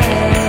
yeah.